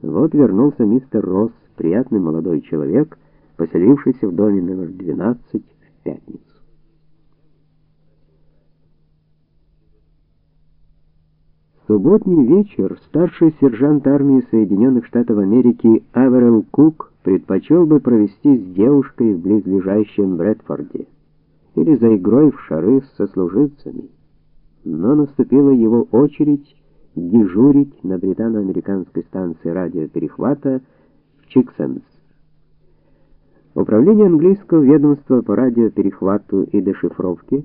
Вот вернулся мистер Росс, приятный молодой человек, поселившийся в доме номер 12 в пятницу. Субботний вечер старший сержант армии Соединенных Штатов Америки Аверел Кук предпочел бы провести с девушкой в близлежащем Брэдфорде или за игрой в шары с сослуживцами. Но наступила его очередь дежурить на британо-американской станции радиоперехвата в Чиксенс. Управление английского ведомства по радиоперехвату и дешифровке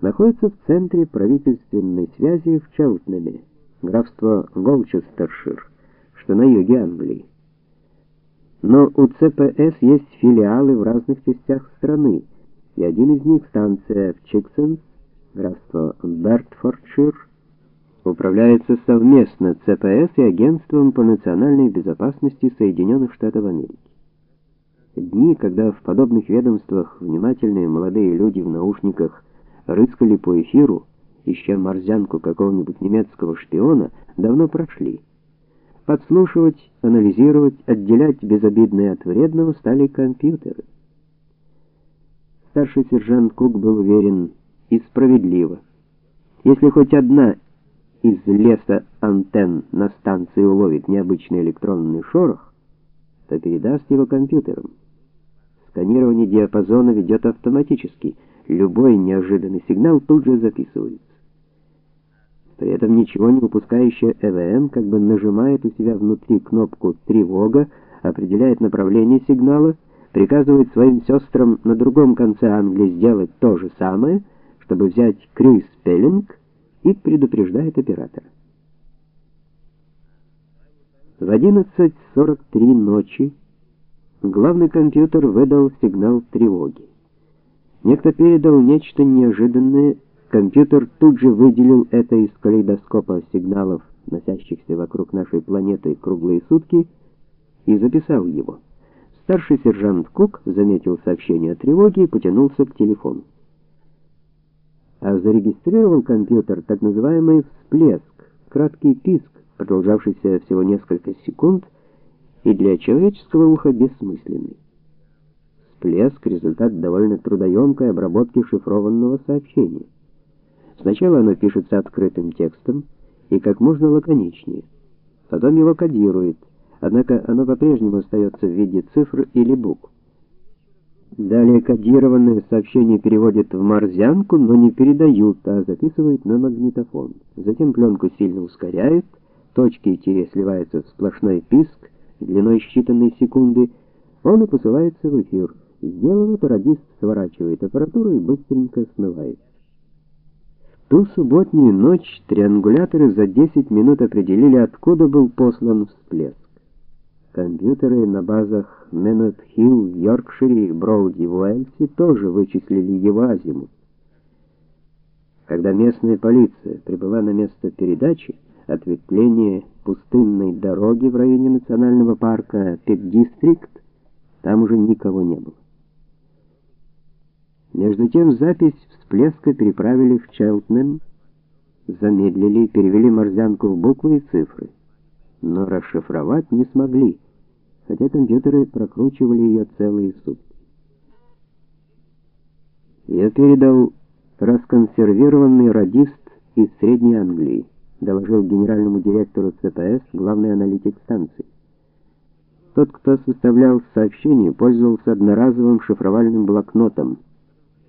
находится в центре правительственной связи в Челтнеме, графство Голчестершир, что на юге Англии. Но у ЦПС есть филиалы в разных частях страны, и один из них станция в Чиксенс, графство Бертфордшир, управляется совместно ЦПС и Агентством по национальной безопасности Соединенных Штатов Америки. Дни, когда в подобных ведомствах внимательные молодые люди в наушниках рыскали по эфиру, ища морзянку какого-нибудь немецкого шпиона, давно прошли. Подслушивать, анализировать, отделять безобидное от вредного стали компьютеры. Старший сержант Кук был уверен и справедливо. Если хоть одна из леса антенн на станции уловит необычный электронный шорох, то передаст его компьютерам. Сканирование диапазона ведет автоматически. Любой неожиданный сигнал тут же записывается. При этом ничего не упускающая ЭВМ как бы нажимает у себя внутри кнопку тревога, определяет направление сигнала, приказывает своим сестрам на другом конце Англии сделать то же самое, чтобы взять крюйс-пеллинг и предупреждает оператора. В 11:43 ночи главный компьютер выдал сигнал тревоги. Некто передал нечто неожиданное, компьютер тут же выделил это из калейдоскопа сигналов, носящихся вокруг нашей планеты круглые сутки, и записал его. Старший сержант Кук заметил сообщение о тревоге и потянулся к телефону а зарегистрировал компьютер так называемый всплеск, краткий писк, продолжавшийся всего несколько секунд и для человеческого уха бессмысленный. Всплеск результат довольно трудоемкой обработки шифрованного сообщения. Сначала оно пишется открытым текстом и как можно лаконичнее. Потом его кодирует, однако оно по-прежнему остается в виде цифр или букв. Далее кодированное сообщение переводят в морзянку, но не передают, а записывают на магнитофон. Затем пленку сильно ускоряют, точки и тире сливаются в сплошной писк длиной считанной секунды, он и посылается в эфир. Сделав это, радист сворачивает аппаратуру и быстренько смывает. В ту субботнюю ночь триангуляторы за 10 минут определили, откуда был послан всплеск. Компьютеры на базах Меннет-Хилл в Йоркшире и Броуди в Уэльсе тоже вычислили его азимут. Когда местная полиция прибыла на место передачи, ответвление пустынной дороги в районе национального парка Пик-Дистрикт, там уже никого не было. Между тем запись всплеска переправили в Челтнем, замедлили перевели морзянку в буквы и цифры, но расшифровать не смогли хотя компьютеры прокручивали ее целые сутки. Я передал расконсервированный радист из Средней Англии, доложил генеральному директору ЦПС главный аналитик станции. Тот, кто составлял сообщение, пользовался одноразовым шифровальным блокнотом,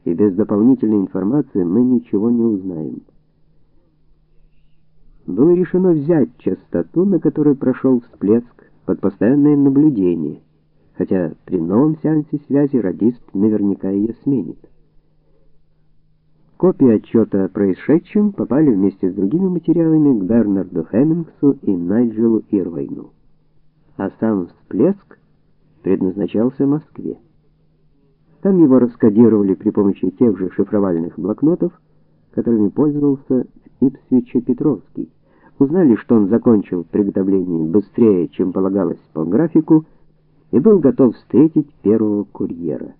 и без дополнительной информации мы ничего не узнаем. Было решено взять частоту, на которой прошел всплеск, под постоянное наблюдение, хотя при новом сеансе связи радист наверняка ее сменит. Копии отчета о происшедшем попали вместе с другими материалами к Бернарду Хеммингсу и Найджелу Ирвайну. А сам всплеск предназначался Москве. Там его раскодировали при помощи тех же шифровальных блокнотов, которыми пользовался Ипсвиче Петровский узнали, что он закончил приготовление быстрее, чем полагалось по графику, и был готов встретить первого курьера.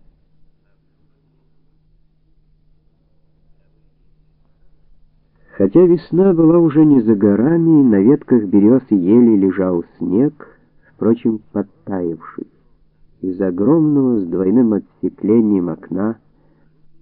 Хотя весна была уже не за горами, на ветках берез и ели лежал снег, впрочем, подтаявший. Из огромного с двойным отстеклением окна